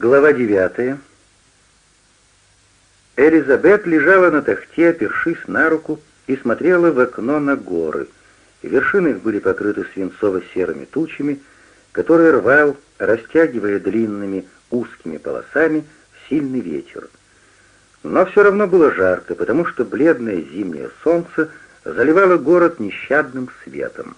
Глава девятая. Элизабет лежала на тахте, опершись на руку, и смотрела в окно на горы. Вершины их были покрыты свинцово-серыми тучами, которые рвал, растягивая длинными узкими полосами, сильный ветер. Но все равно было жарко, потому что бледное зимнее солнце заливало город нещадным светом.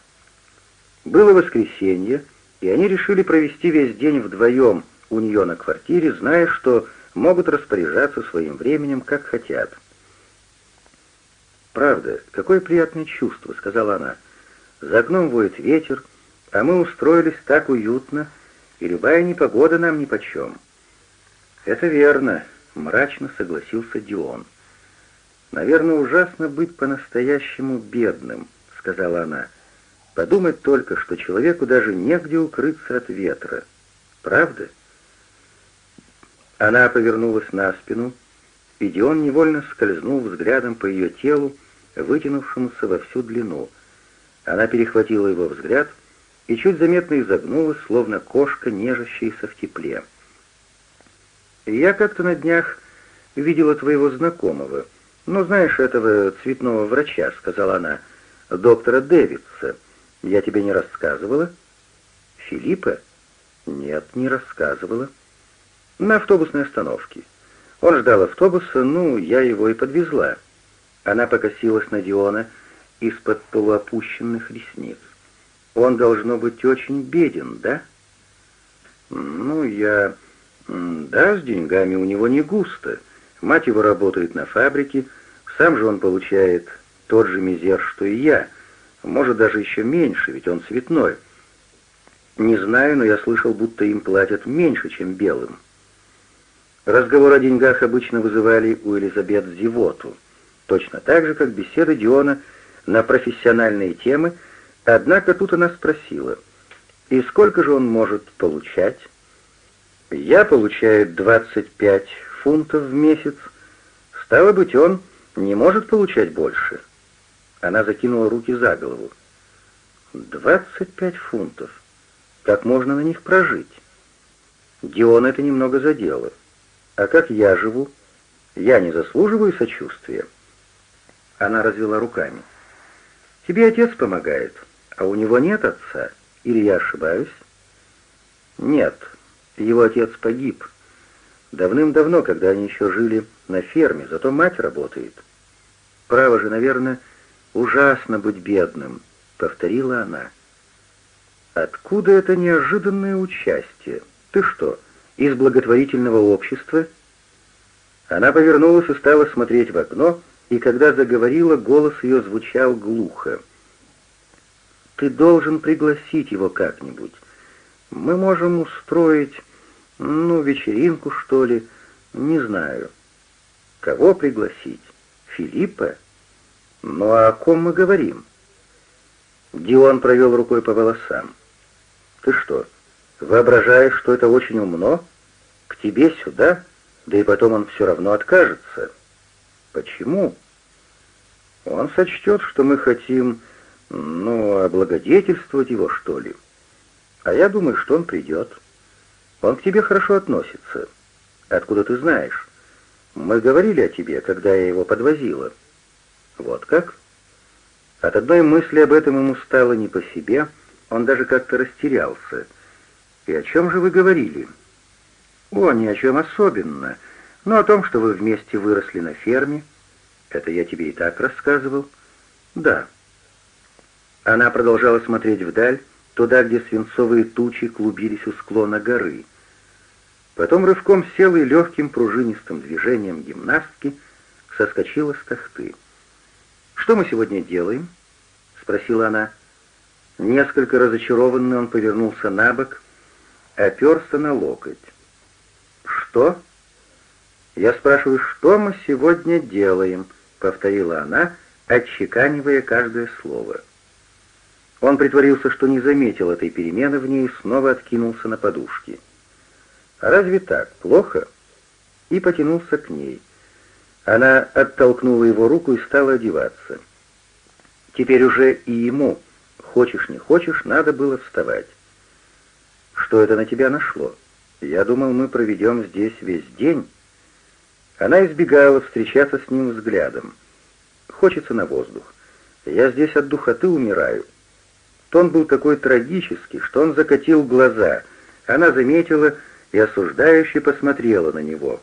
Было воскресенье, и они решили провести весь день вдвоем у нее на квартире, зная, что могут распоряжаться своим временем, как хотят. «Правда, какое приятное чувство», — сказала она. «За окном воет ветер, а мы устроились так уютно, и любая непогода нам нипочем». «Это верно», — мрачно согласился Дион. «Наверное, ужасно быть по-настоящему бедным», — сказала она. «Подумать только, что человеку даже негде укрыться от ветра. Правда?» Она повернулась на спину, и Дион невольно скользнул взглядом по ее телу, вытянувшемуся во всю длину. Она перехватила его взгляд и чуть заметно изогнулась, словно кошка, нежащаяся в тепле. «Я как-то на днях видела твоего знакомого. Ну, знаешь, этого цветного врача», — сказала она, — «доктора Дэвидса. Я тебе не рассказывала?» «Филиппа?» «Нет, не рассказывала». На автобусной остановке. Он ждал автобуса, ну, я его и подвезла. Она покосилась на Диона из-под полуопущенных ресниц. Он должно быть очень беден, да? Ну, я... Да, с деньгами у него не густо. Мать его работает на фабрике, сам же он получает тот же мизер, что и я. Может, даже еще меньше, ведь он цветной. Не знаю, но я слышал, будто им платят меньше, чем белым. Разговор о деньгах обычно вызывали у Элизабет зевоту, точно так же, как беседы Диона на профессиональные темы, однако тут она спросила, «И сколько же он может получать?» «Я получаю 25 фунтов в месяц. Стало быть, он не может получать больше». Она закинула руки за голову. «Двадцать пять фунтов. Как можно на них прожить?» Дион это немного задело. А как я живу? Я не заслуживаю сочувствия. Она развела руками. Тебе отец помогает, а у него нет отца. Или я ошибаюсь? Нет, его отец погиб. Давным-давно, когда они еще жили на ферме, зато мать работает. Право же, наверное, ужасно быть бедным, повторила она. Откуда это неожиданное участие? Ты что, из благотворительного общества?» Она повернулась и стала смотреть в окно, и когда заговорила, голос ее звучал глухо. «Ты должен пригласить его как-нибудь. Мы можем устроить, ну, вечеринку, что ли, не знаю. Кого пригласить? Филиппа? Ну, а о ком мы говорим?» Дион провел рукой по волосам. «Ты что, воображаешь, что это очень умно?» К тебе сюда, да и потом он все равно откажется. Почему? Он сочтет, что мы хотим, ну, облагодетельствовать его, что ли. А я думаю, что он придет. Он к тебе хорошо относится. Откуда ты знаешь? Мы говорили о тебе, когда я его подвозила. Вот как? От одной мысли об этом ему стало не по себе, он даже как-то растерялся. И о чем же вы говорили?» «О, ни о чем особенно, но о том, что вы вместе выросли на ферме. Это я тебе и так рассказывал». «Да». Она продолжала смотреть вдаль, туда, где свинцовые тучи клубились у склона горы. Потом рывком села и легким пружинистым движением гимнастки соскочила с тахты. «Что мы сегодня делаем?» — спросила она. Несколько разочарованный он повернулся на бок, оперся на локоть. «Что?» «Я спрашиваю, что мы сегодня делаем?» — повторила она, отчеканивая каждое слово. Он притворился, что не заметил этой перемены в ней и снова откинулся на подушки. «А разве так? Плохо?» И потянулся к ней. Она оттолкнула его руку и стала одеваться. Теперь уже и ему, хочешь не хочешь, надо было вставать. «Что это на тебя нашло?» Я думал, мы проведем здесь весь день». Она избегала встречаться с ним взглядом. Хочется на воздух. Я здесь от духоты умираю. Тон был такой трагический, что он закатил глаза. Она заметила и осуждающе посмотрела на него.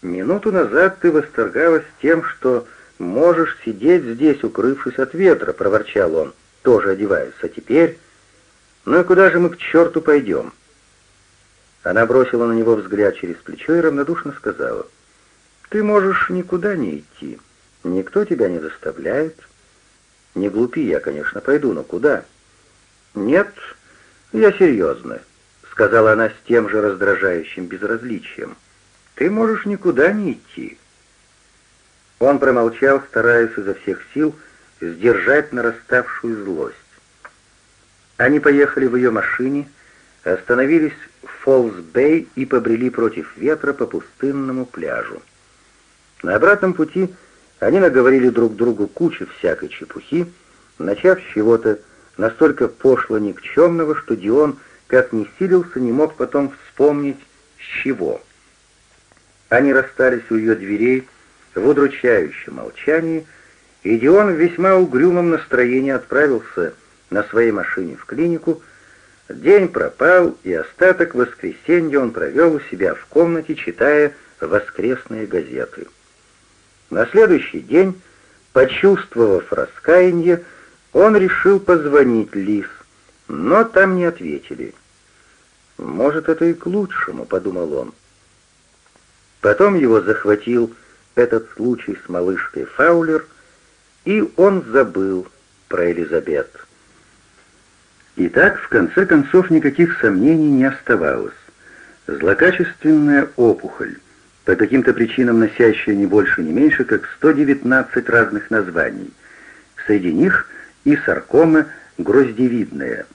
«Минуту назад ты восторгалась тем, что можешь сидеть здесь, укрывшись от ветра», — проворчал он, тоже одеваясь. «А теперь? Ну и куда же мы к черту пойдем?» Она бросила на него взгляд через плечо и равнодушно сказала, «Ты можешь никуда не идти. Никто тебя не заставляет. Не глупи, я, конечно, пойду, но куда?» «Нет, я серьезно», — сказала она с тем же раздражающим безразличием. «Ты можешь никуда не идти». Он промолчал, стараясь изо всех сил сдержать нараставшую злость. Они поехали в ее машине, остановились Фоллс-Бэй и побрели против ветра по пустынному пляжу. На обратном пути они наговорили друг другу кучу всякой чепухи, начав с чего-то настолько пошло никчемного, что Дион, как ни силился, не мог потом вспомнить, с чего. Они расстались у ее дверей в удручающем молчании, и Дион в весьма угрюмом настроении отправился на своей машине в клинику, День пропал, и остаток воскресенья он провел у себя в комнате, читая воскресные газеты. На следующий день, почувствовав раскаяние, он решил позвонить Лис, но там не ответили. «Может, это и к лучшему», — подумал он. Потом его захватил этот случай с малышкой Фаулер, и он забыл про Элизабет. И так, в конце концов, никаких сомнений не оставалось. Злокачественная опухоль, по каким-то причинам носящая не больше, не меньше, как 119 разных названий. Среди них и саркома гроздевидная.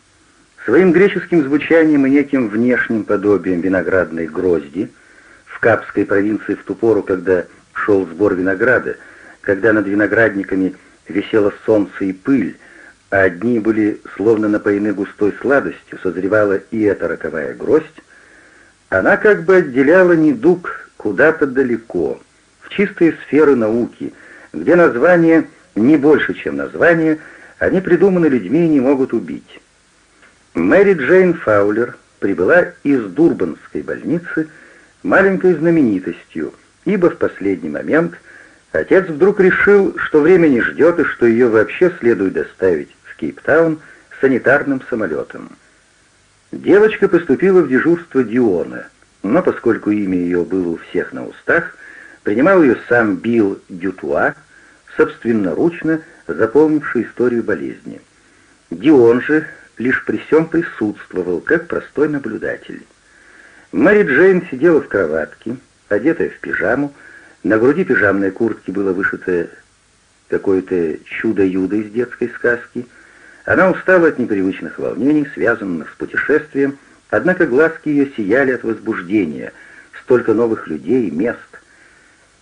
Своим греческим звучанием и неким внешним подобием виноградной грозди в Капской провинции в ту пору, когда шел сбор винограда, когда над виноградниками висело солнце и пыль, а одни были словно напоены густой сладостью, созревала и эта роковая гроздь, она как бы отделяла недуг куда-то далеко, в чистые сферы науки, где название не больше, чем название, они придуманы людьми и не могут убить. Мэри Джейн Фаулер прибыла из Дурбанской больницы маленькой знаменитостью, ибо в последний момент отец вдруг решил, что время не ждет и что ее вообще следует доставить Кейптаун санитарным самолетом. Девочка поступила в дежурство Диона, но поскольку имя ее было у всех на устах, принимал ее сам Билл Дютуа, собственноручно заполнивший историю болезни. Дион же лишь при всем присутствовал, как простой наблюдатель. Мэри Джейн сидела в кроватке, одетая в пижаму, на груди пижамной куртки было вышито какое-то чудо-юдо из детской сказки — она устала от непривычных волнений, связанных с путешествием, однако глазки ее сияли от возбуждения, столько новых людей и мест.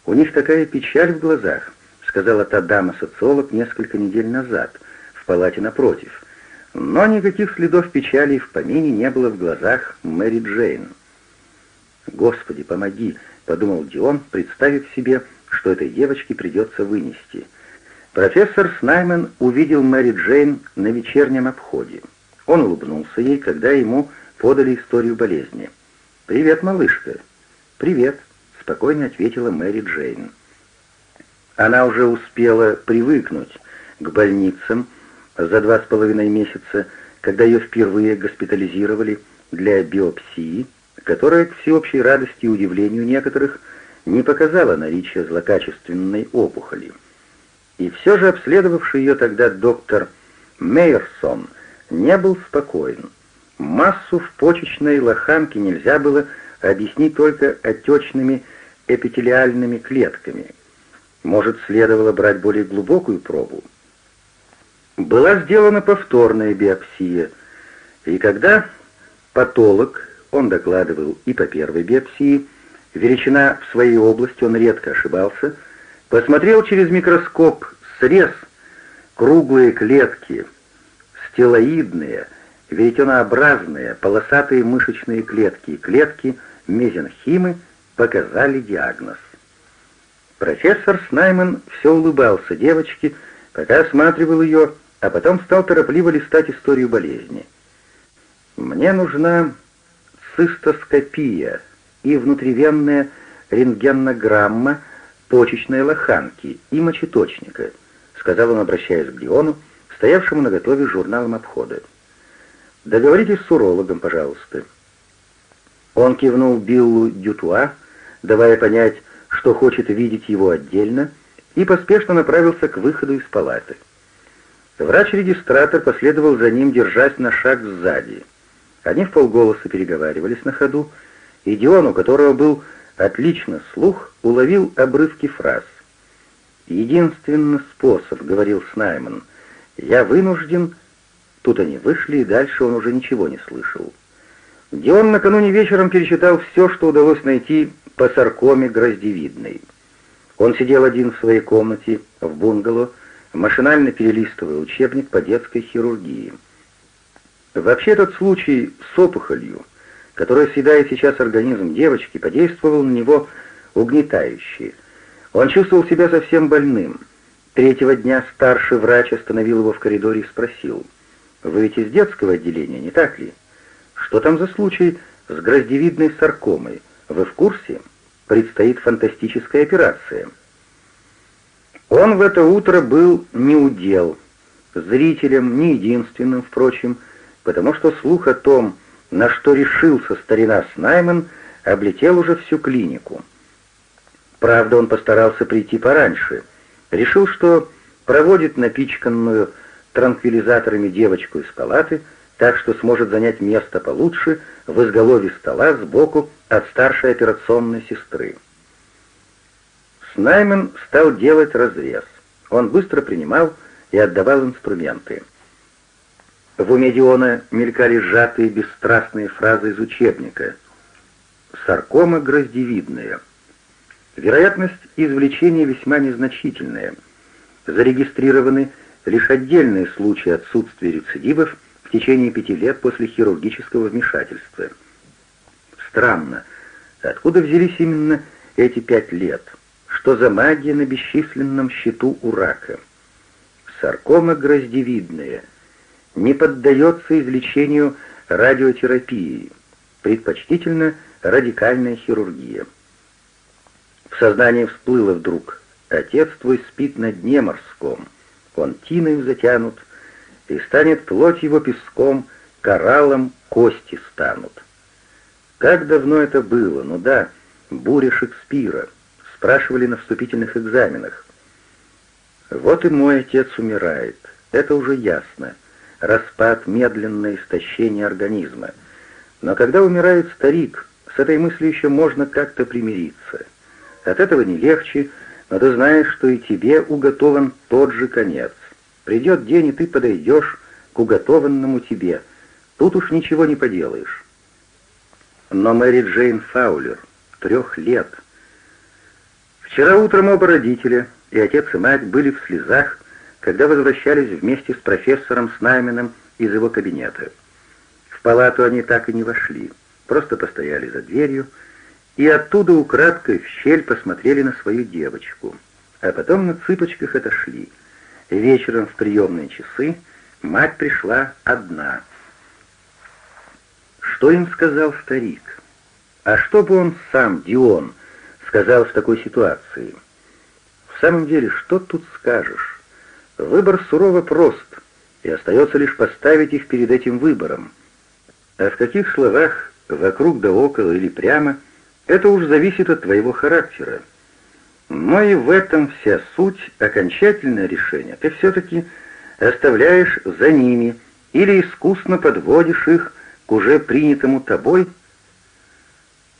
«У них такая печаль в глазах», — сказала та дама-социолог несколько недель назад, в палате напротив. Но никаких следов печали и в помине не было в глазах Мэри Джейн. «Господи, помоги!» — подумал Дион, представив себе, что этой девочке придется вынести — Профессор Снаймен увидел Мэри Джейн на вечернем обходе. Он улыбнулся ей, когда ему подали историю болезни. «Привет, малышка». «Привет», — спокойно ответила Мэри Джейн. Она уже успела привыкнуть к больницам за два с половиной месяца, когда ее впервые госпитализировали для биопсии, которая, к всеобщей радости и удивлению некоторых, не показала наличие злокачественной опухоли. И все же обследовавший ее тогда доктор Мейерсон не был спокоен. Массу в почечной лоханке нельзя было объяснить только отечными эпителиальными клетками. Может, следовало брать более глубокую пробу. Была сделана повторная биопсия, и когда патолог, он докладывал и по первой биопсии, величина в своей области он редко ошибался – Посмотрел через микроскоп срез, круглые клетки, стелоидные, веретенообразные полосатые мышечные клетки клетки мезенхимы показали диагноз. Профессор Снайман все улыбался девочке, пока осматривал ее, а потом стал торопливо листать историю болезни. «Мне нужна цистоскопия и внутривенная рентгенограмма почечной лоханки и мочеточника», сказал он, обращаясь к Диону, стоявшему на готове журналом обхода. «Договоритесь с урологом, пожалуйста». Он кивнул Биллу Дютуа, давая понять, что хочет видеть его отдельно, и поспешно направился к выходу из палаты. Врач-регистратор последовал за ним, держась на шаг сзади. Они в полголоса переговаривались на ходу, и Дион, у которого был отлично слух, уловил обрывки фраз. «Единственный способ», — говорил Снайман, — «я вынужден...» Тут они вышли, и дальше он уже ничего не слышал. Дион накануне вечером перечитал все, что удалось найти по саркоме гроздевидной. Он сидел один в своей комнате в бунгало, машинально перелистывая учебник по детской хирургии. Вообще этот случай с опухолью, которая съедает сейчас организм девочки, подействовал на него угнетающе. Он чувствовал себя совсем больным. Третьего дня старший врач остановил его в коридоре и спросил, «Вы ведь из детского отделения, не так ли? Что там за случай с гроздевидной саркомой? Вы в курсе? Предстоит фантастическая операция». Он в это утро был неудел, зрителем, не единственным, впрочем, потому что слух о том, на что решился старина Снайман, облетел уже всю клинику. Правда, он постарался прийти пораньше. Решил, что проводит напичканную транквилизаторами девочку из палаты, так что сможет занять место получше в изголовье стола сбоку от старшей операционной сестры. Снаймен стал делать разрез. Он быстро принимал и отдавал инструменты. В уме Диона мелькали сжатые бесстрастные фразы из учебника. «Саркома гроздевидная». Вероятность извлечения весьма незначительная. Зарегистрированы лишь отдельные случаи отсутствия рецидивов в течение пяти лет после хирургического вмешательства. Странно, откуда взялись именно эти пять лет? Что за магия на бесчисленном счету у рака? Саркома гроздевидная — не поддается излечению радиотерапией, предпочтительно радикальная хирургия. В сознании всплыло вдруг «Отец твой спит на дне морском, он тиною затянут, и станет плоть его песком, кораллом кости станут». Как давно это было? Ну да, буря Шекспира. Спрашивали на вступительных экзаменах. Вот и мой отец умирает. Это уже ясно распад, медленное истощение организма. Но когда умирает старик, с этой мыслью еще можно как-то примириться. От этого не легче, но ты знаешь, что и тебе уготован тот же конец. Придет день, и ты подойдешь к уготованному тебе. Тут уж ничего не поделаешь. Но Мэри Джейн Фаулер, трех лет. Вчера утром оба родителя, и отец и мать, были в слезах, когда возвращались вместе с профессором Снайменом из его кабинета. В палату они так и не вошли, просто постояли за дверью и оттуда украдкой в щель посмотрели на свою девочку, а потом на цыпочках отошли. Вечером в приемные часы мать пришла одна. Что им сказал старик? А что бы он сам, Дион, сказал в такой ситуации? В самом деле, что тут скажешь? Выбор сурово прост, и остается лишь поставить их перед этим выбором. А в каких словах, вокруг да около или прямо, это уж зависит от твоего характера. Но и в этом вся суть, окончательное решение. Ты все-таки оставляешь за ними или искусно подводишь их к уже принятому тобой.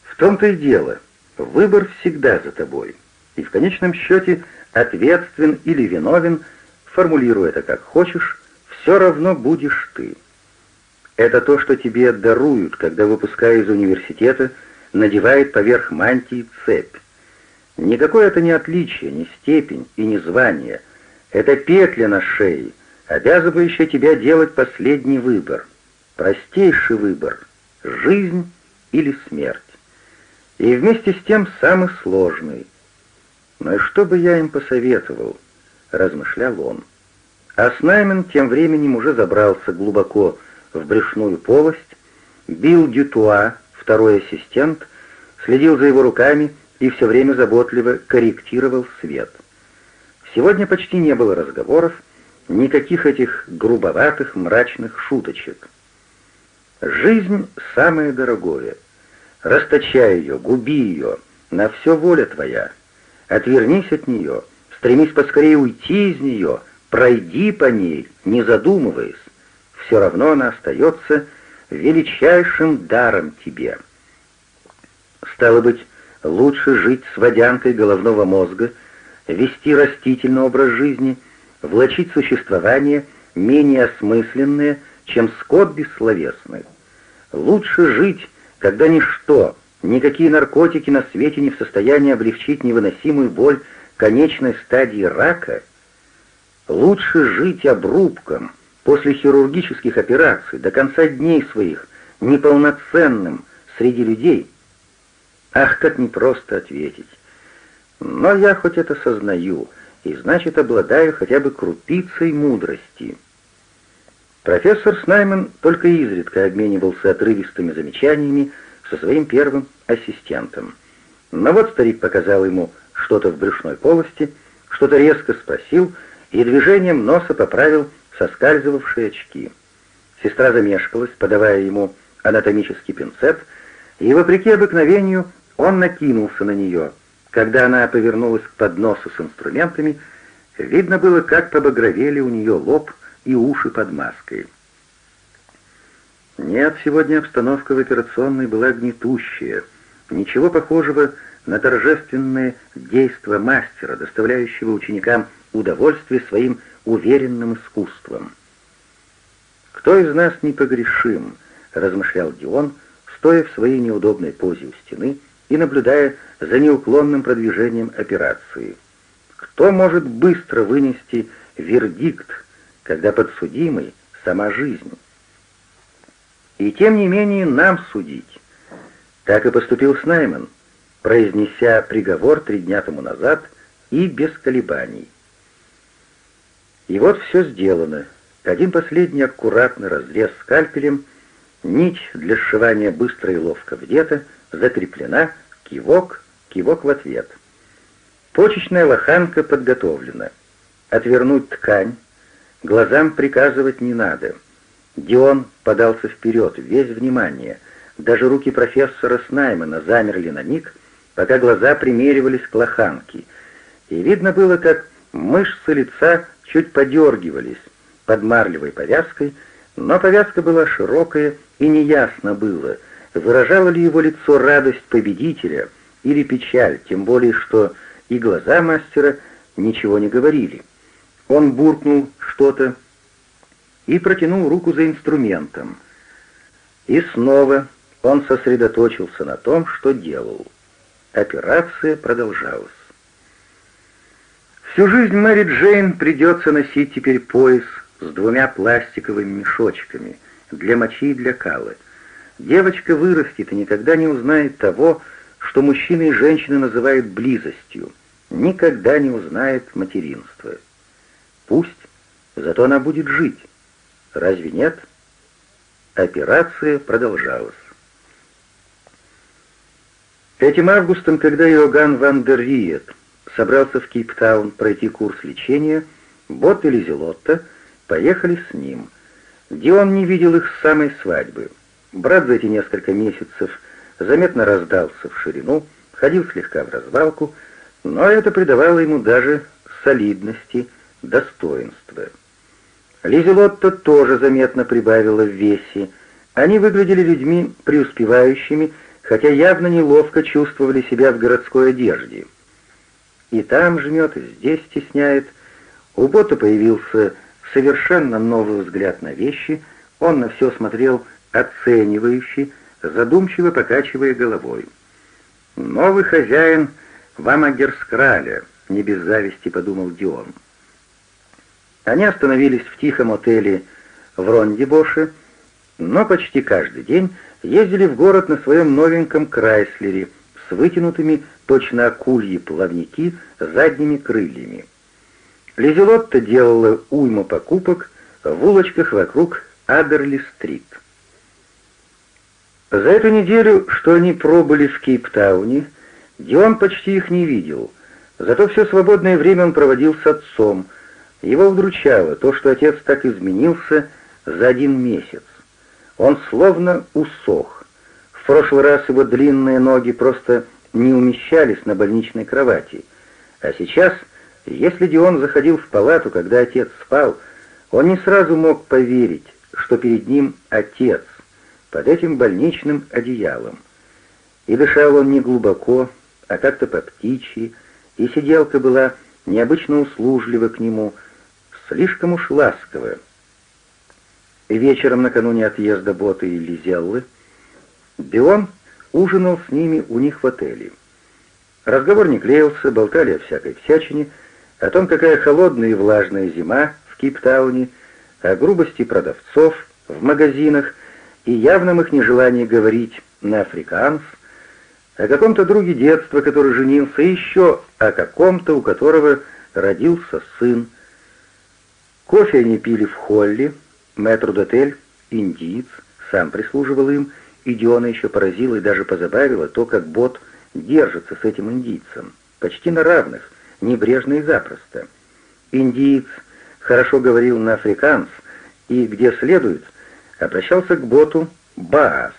В том-то и дело, выбор всегда за тобой, и в конечном счете ответствен или виновен – формулируй это как хочешь, все равно будешь ты. Это то, что тебе даруют, когда, выпуская из университета, надевает поверх мантии цепь. Никакое это не отличие, не степень и не звание. Это петля на шее, обязывающая тебя делать последний выбор. Простейший выбор — жизнь или смерть. И вместе с тем самый сложный. Но и что бы я им посоветовал, размышлял он. А Снаймен тем временем уже забрался глубоко в брюшную полость, бил Дютуа, второй ассистент, следил за его руками и все время заботливо корректировал свет. Сегодня почти не было разговоров, никаких этих грубоватых, мрачных шуточек. Жизнь — самое дорогое. Расточай ее, губи ее, на все воля твоя. Отвернись от нее, стремись поскорее уйти из нее, пройди по ней, не задумываясь. Все равно она остается величайшим даром тебе. Стало быть, лучше жить с водянкой головного мозга, вести растительный образ жизни, влачить существование менее осмысленное, чем скот бессловесный. Лучше жить, когда ничто, никакие наркотики на свете не в состоянии облегчить невыносимую боль конечной стадии рака. Лучше жить обрубком после хирургических операций до конца дней своих, неполноценным среди людей. Ах, как непросто ответить. Но я хоть это сознаю, и значит обладаю хотя бы крупицей мудрости. Профессор Снайман только изредка обменивался отрывистыми замечаниями со своим первым ассистентом. Но вот старик показал ему что-то в брюшной полости, что-то резко спросил и движением носа поправил соскальзывавшие очки. Сестра замешкалась, подавая ему анатомический пинцет, и, вопреки обыкновению, он накинулся на нее. Когда она повернулась к подносу с инструментами, видно было, как побагровели у нее лоб и уши под маской. Нет, сегодня обстановка в операционной была гнетущая. Ничего похожего на торжественное действо мастера, доставляющего ученикам удовольствие своим уверенным искусством. «Кто из нас непогрешим?» — размышлял Дион, стоя в своей неудобной позе у стены и наблюдая за неуклонным продвижением операции. «Кто может быстро вынести вердикт когда подсудимый — сама жизнь. И тем не менее нам судить. Так и поступил Снайман, произнеся приговор три дня тому назад и без колебаний. И вот все сделано. Один последний аккуратный разрез скальпелем, нить для сшивания быстро и ловко вдета, закреплена, кивок, кивок в ответ. Почечная лоханка подготовлена. Отвернуть ткань, Глазам приказывать не надо. Дион подался вперед, весь внимание. Даже руки профессора Снаймана замерли на миг, пока глаза примеривались к лоханке. И видно было, как мышцы лица чуть подергивались под марлевой повязкой, но повязка была широкая, и неясно было, выражало ли его лицо радость победителя или печаль, тем более что и глаза мастера ничего не говорили. Он буркнул что-то и протянул руку за инструментом. И снова он сосредоточился на том, что делал. Операция продолжалась. Всю жизнь Мэри Джейн придется носить теперь пояс с двумя пластиковыми мешочками для мочи и для калы. Девочка вырастет и никогда не узнает того, что мужчины и женщины называют близостью, никогда не узнает материнства. Пусть, зато она будет жить. Разве нет? Операция продолжалась. Этим августом, когда Иоганн ван дер Риет собрался в Кейптаун пройти курс лечения, Бот и Лизелотта поехали с ним, где он не видел их с самой свадьбы. Брат за эти несколько месяцев заметно раздался в ширину, ходил слегка в развалку, но это придавало ему даже солидности достоинства. Лизелотта тоже заметно прибавила в весе. Они выглядели людьми преуспевающими, хотя явно неловко чувствовали себя в городской одежде. И там жмет, и здесь стесняет. У Бота появился совершенно новый взгляд на вещи, он на все смотрел оценивающе, задумчиво покачивая головой. «Новый хозяин Вамагерскраля», — не без зависти подумал Дион. Они остановились в тихом отеле в Рондибоше, но почти каждый день ездили в город на своем новеньком Крайслере с вытянутыми точно акульи плавники задними крыльями. Лизелотта делала уйму покупок в улочках вокруг Аберли-стрит. За эту неделю, что они пробыли в Кейптауне, Дион почти их не видел, зато все свободное время он проводил с отцом. Его удручало то, что отец так изменился за один месяц. Он словно усох. В прошлый раз его длинные ноги просто не умещались на больничной кровати, а сейчас, если Дион заходил в палату, когда отец спал, он не сразу мог поверить, что перед ним отец, под этим больничным одеялом. И дышал он не глубоко, а как-то по птичьи, и сиделка была необычно услужлива к нему, слишком уж ласковая. Вечером накануне отъезда Боты и Лизеллы Бион ужинал с ними у них в отеле. Разговор не клеился, болтали о всякой всячине, о том, какая холодная и влажная зима в Кейптауне, о грубости продавцов в магазинах и явном их нежелании говорить на африканс, о каком-то друге детства, который женился, и еще о каком-то, у которого родился сын. Кофе они пили в холле, мэтр-дотель, индиец, сам прислуживал им, и Диона еще поразила и даже позабавила то, как Бот держится с этим индийцем, почти на равных, небрежно и запросто. Индиец хорошо говорил на африканс и, где следует, обращался к Боту Баас,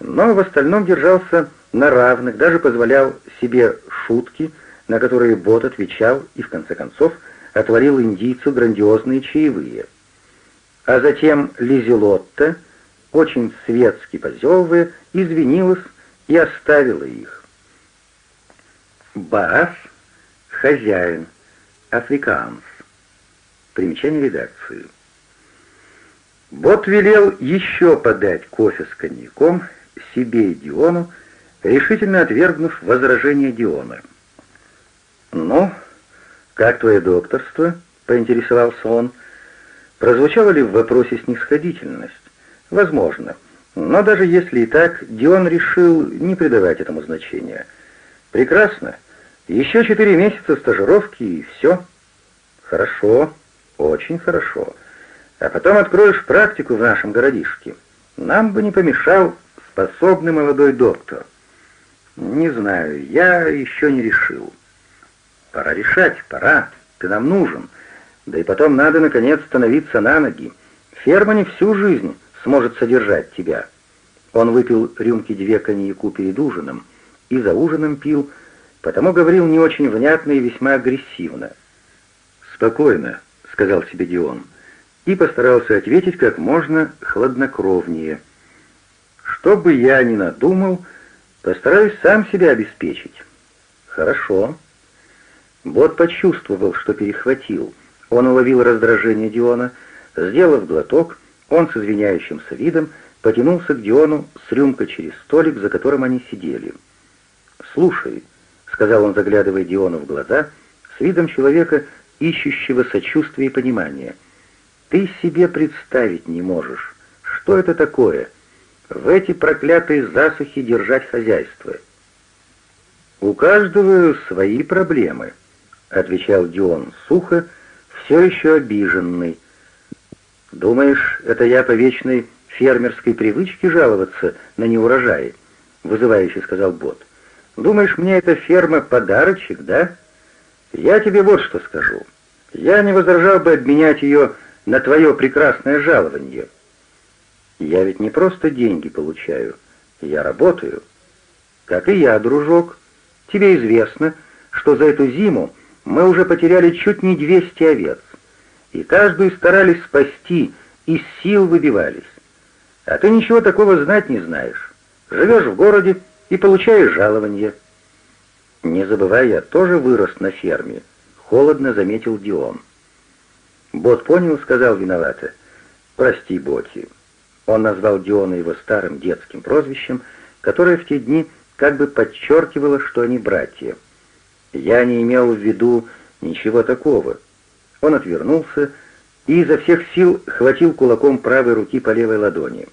но в остальном держался на равных, даже позволял себе шутки, на которые Бот отвечал и, в конце концов, отворил индийцу грандиозные чаевые. А затем Лизелотта, очень светски позевывая, извинилась и оставила их. Баас — хозяин, африканс. Примечание редакции. Бот велел еще подать кофе с коньяком себе и Диону, решительно отвергнув возражение Диона. «Ну, как твое докторство?» — поинтересовался он. Прозвучала ли в вопросе снисходительность? Возможно. Но даже если и так, Дион решил не придавать этому значения. «Прекрасно. Еще четыре месяца стажировки и все». «Хорошо, очень хорошо. А потом откроешь практику в нашем городишке. Нам бы не помешал способный молодой доктор». «Не знаю, я еще не решил». «Пора решать, пора. Ты нам нужен. Да и потом надо, наконец, становиться на ноги. Ферма не всю жизнь сможет содержать тебя». Он выпил рюмки две коньяку перед ужином и за ужином пил, потому говорил не очень внятно и весьма агрессивно. «Спокойно», — сказал себе Дион, и постарался ответить как можно хладнокровнее. «Что бы я ни надумал, постараюсь сам себя обеспечить». «Хорошо». Бот почувствовал, что перехватил. Он уловил раздражение Диона. Сделав глоток, он с извиняющимся видом потянулся к Диону с рюмкой через столик, за которым они сидели. «Слушай», — сказал он, заглядывая Диону в глаза, с видом человека, ищущего сочувствия и понимания, — «ты себе представить не можешь, что это такое — в эти проклятые засухи держать хозяйство». «У каждого свои проблемы», — отвечал Дион сухо, все еще обиженный. «Думаешь, это я по вечной фермерской привычке жаловаться на неурожаи?» — вызывающе сказал Бот. «Думаешь, мне эта ферма подарочек, да? Я тебе вот что скажу. Я не возражал бы обменять ее на твое прекрасное жалование. Я ведь не просто деньги получаю, я работаю. Как и я, дружок. Тебе известно, что за эту зиму мы уже потеряли чуть не 200 овец, и каждую старались спасти, из сил выбивались. А ты ничего такого знать не знаешь. Живешь в городе и получаешь жалование. Не забывай, я тоже вырос на ферме, холодно заметил Дион. Бот понял, сказал виновато. Прости, Боти. Он назвал Диона его старым детским прозвищем, которое в те дни как бы подчеркивало, что они братья. Я не имел в виду ничего такого. Он отвернулся и изо всех сил хватил кулаком правой руки по левой ладони.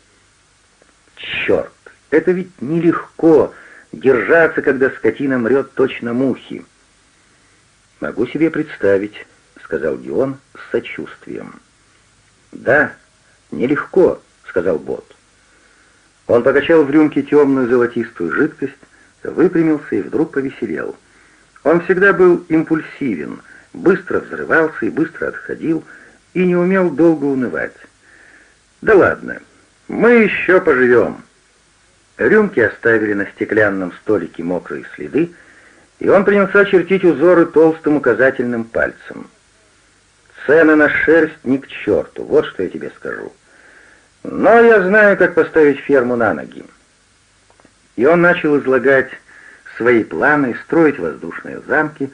Черт, это ведь нелегко держаться, когда скотина мрет точно мухи. «Могу себе представить», — сказал Дион с сочувствием. «Да, нелегко», — сказал Бот. Он покачал в рюмке темную золотистую жидкость, выпрямился и вдруг повеселел. Он всегда был импульсивен, быстро взрывался и быстро отходил, и не умел долго унывать. «Да ладно, мы еще поживем». Рюмки оставили на стеклянном столике мокрые следы, и он принялся чертить узоры толстым указательным пальцем. «Цены на шерсть ни к черту, вот что я тебе скажу. Но я знаю, как поставить ферму на ноги». И он начал излагать свои планы, строить воздушные замки,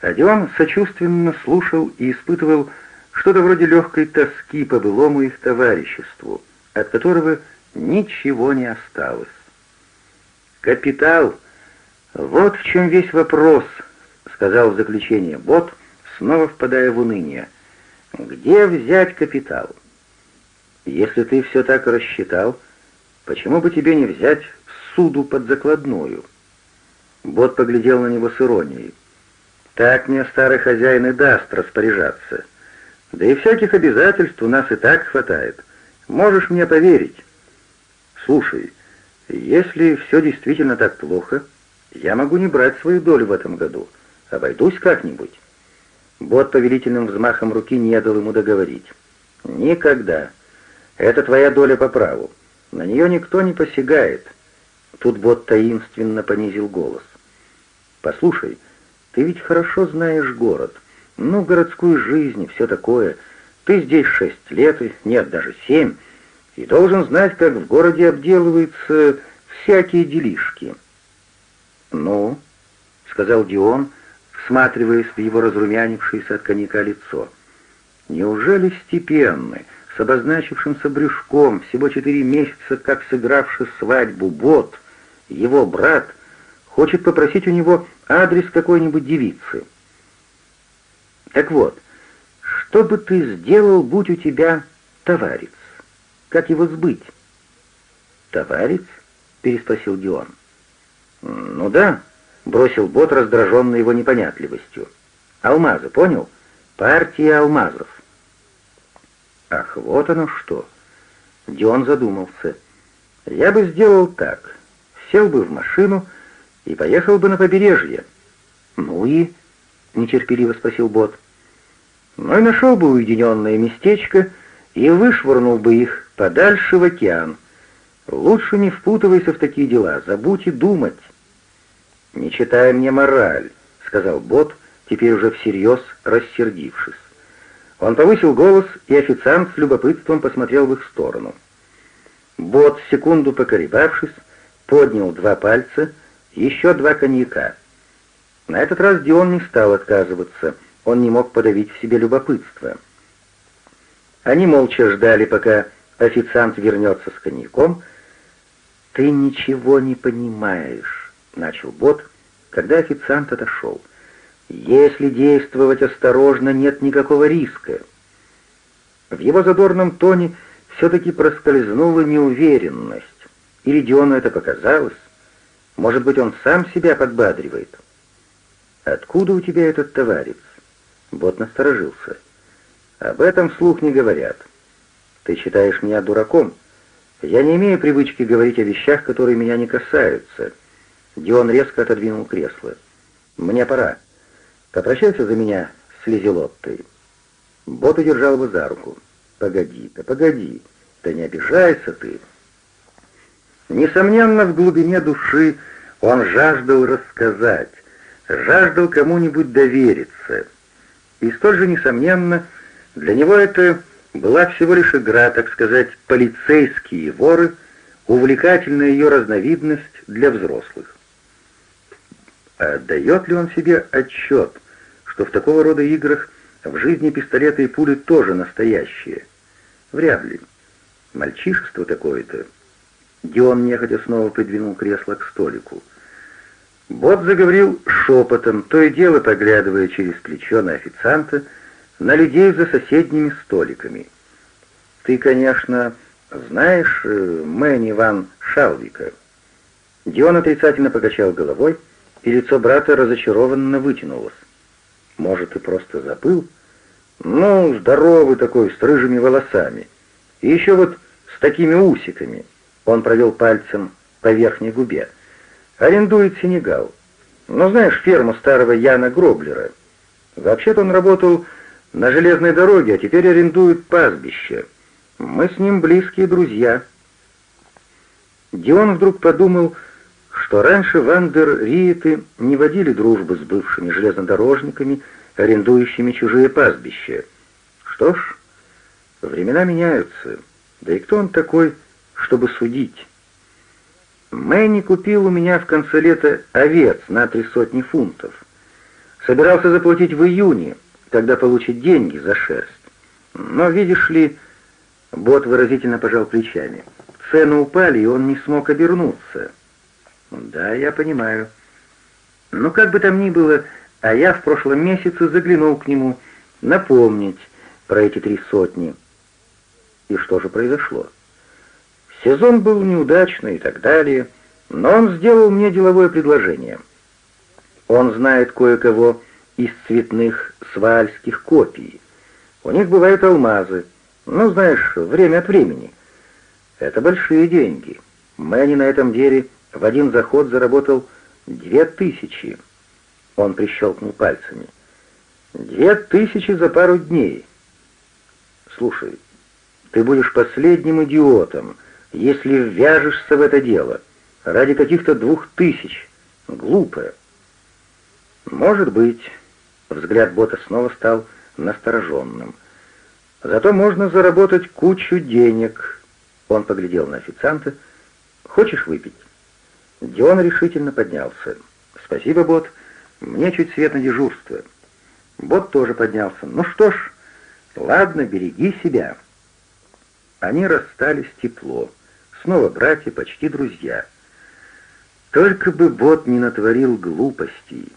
а Дион сочувственно слушал и испытывал что-то вроде легкой тоски по былому их товариществу, от которого ничего не осталось. «Капитал! Вот в чем весь вопрос», — сказал в заключение Бот, снова впадая в уныние. «Где взять капитал?» «Если ты все так рассчитал, почему бы тебе не взять суду под закладную?» Бот поглядел на него с иронией. «Так мне старый хозяин и даст распоряжаться. Да и всяких обязательств у нас и так хватает. Можешь мне поверить?» «Слушай, если все действительно так плохо, я могу не брать свою долю в этом году. Обойдусь как-нибудь». Бот повелительным взмахом руки не дал ему договорить. «Никогда. Это твоя доля по праву. На нее никто не посягает». Тут Бот таинственно понизил голос. «Послушай, ты ведь хорошо знаешь город. Ну, городскую жизнь и все такое. Ты здесь шесть лет, нет, даже семь, и должен знать, как в городе обделываются всякие делишки». «Ну?» — сказал Дион, всматриваясь в его разрумянившееся от коньяка лицо. «Неужели степенный, с обозначившимся брюшком, всего четыре месяца как сыгравший свадьбу Бот, его брат, хочет попросить у него адрес какой-нибудь девицы?» «Так вот, что бы ты сделал, будь у тебя товарищ? Как его сбыть?» «Товарищ?» — переспросил Дион. «Ну да», — бросил бот, раздраженный его непонятливостью. «Алмазы, понял? Партия алмазов». «Ах, вот оно что!» Дион задумался. «Я бы сделал так. Сел бы в машину и поехал бы на побережье». «Ну и?» — нетерпеливо спросил бот. «Ну и нашел бы уединенное местечко и вышвырнул бы их подальше в океан. Лучше не впутывайся в такие дела, забудь и думать». «Не читай мне мораль», — сказал Бот, теперь уже всерьез рассердившись. Он повысил голос, и официант с любопытством посмотрел в их сторону. Бот, секунду поколебавшись, поднял два пальца, еще два коньяка. На этот раз Дион не стал отказываться, он не мог подавить в себе любопытство. Они молча ждали, пока официант вернется с коньяком. «Ты ничего не понимаешь», — начал Бот, когда официант отошел. «Если действовать осторожно, нет никакого риска». В его задорном тоне все-таки проскользнула неуверенность. Или Диону это показалось? Может быть, он сам себя подбадривает? «Откуда у тебя этот товарищ?» Бот насторожился. «Об этом вслух не говорят. Ты считаешь меня дураком? Я не имею привычки говорить о вещах, которые меня не касаются». Дион резко отодвинул кресло. «Мне пора. Попрощайся за меня с Лизелоттой». Бот удержал его за руку. «Погоди-ка, погоди. Да не обижайся ты». Несомненно, в глубине души он жаждал рассказать, жаждал кому-нибудь довериться. И столь же несомненно, для него это была всего лишь игра, так сказать, полицейские воры, увлекательная ее разновидность для взрослых. А отдает ли он себе отчет, что в такого рода играх в жизни пистолеты и пули тоже настоящие? Вряд ли. Мальчишество такое-то. Дион нехотя снова придвинул кресло к столику. Бот заговорил шепотом, то и дело поглядывая через плечо на официанта, на людей за соседними столиками. «Ты, конечно, Знаешь э, Мэнни Ван Шалвика?» Дион отрицательно покачал головой, и лицо брата разочарованно вытянулось. «Может, ты просто забыл?» «Ну, здоровый такой, с рыжими волосами. И еще вот с такими усиками». Он провел пальцем по верхней губе. «Арендует Сенегал. Ну, знаешь, ферму старого Яна Гроблера. Вообще-то он работал на железной дороге, а теперь арендует пастбище. Мы с ним близкие друзья». Дион вдруг подумал, что раньше Вандер Риеты не водили дружбы с бывшими железнодорожниками, арендующими чужие пастбища. Что ж, времена меняются. Да и кто он такой, чтобы судить? Мэнни купил у меня в конце лета овец на три сотни фунтов. Собирался заплатить в июне, когда получит деньги за шерсть. Но, видишь ли, Бот выразительно пожал плечами. Цены упали, и он не смог обернуться. Да, я понимаю. Но как бы там ни было, а я в прошлом месяце заглянул к нему напомнить про эти три сотни. И что же произошло? Сезон был неудачный и так далее, но он сделал мне деловое предложение. Он знает кое-кого из цветных свальских копий. У них бывают алмазы, ну, знаешь, время от времени. Это большие деньги. Мэнни на этом деле в один заход заработал две тысячи. Он прищелкнул пальцами. «Две тысячи за пару дней!» «Слушай, ты будешь последним идиотом, если ввяжешься в это дело. Ради каких-то двух тысяч. Глупо». «Может быть». Взгляд Бота снова стал настороженным. «Зато можно заработать кучу денег». Он поглядел на официанта. «Хочешь выпить?» Дион решительно поднялся. «Спасибо, Бот. Мне чуть свет на дежурство. Бот тоже поднялся. Ну что ж, ладно, береги себя. Они расстались тепло. Снова братья, почти друзья. Только бы Бот не натворил глупостей.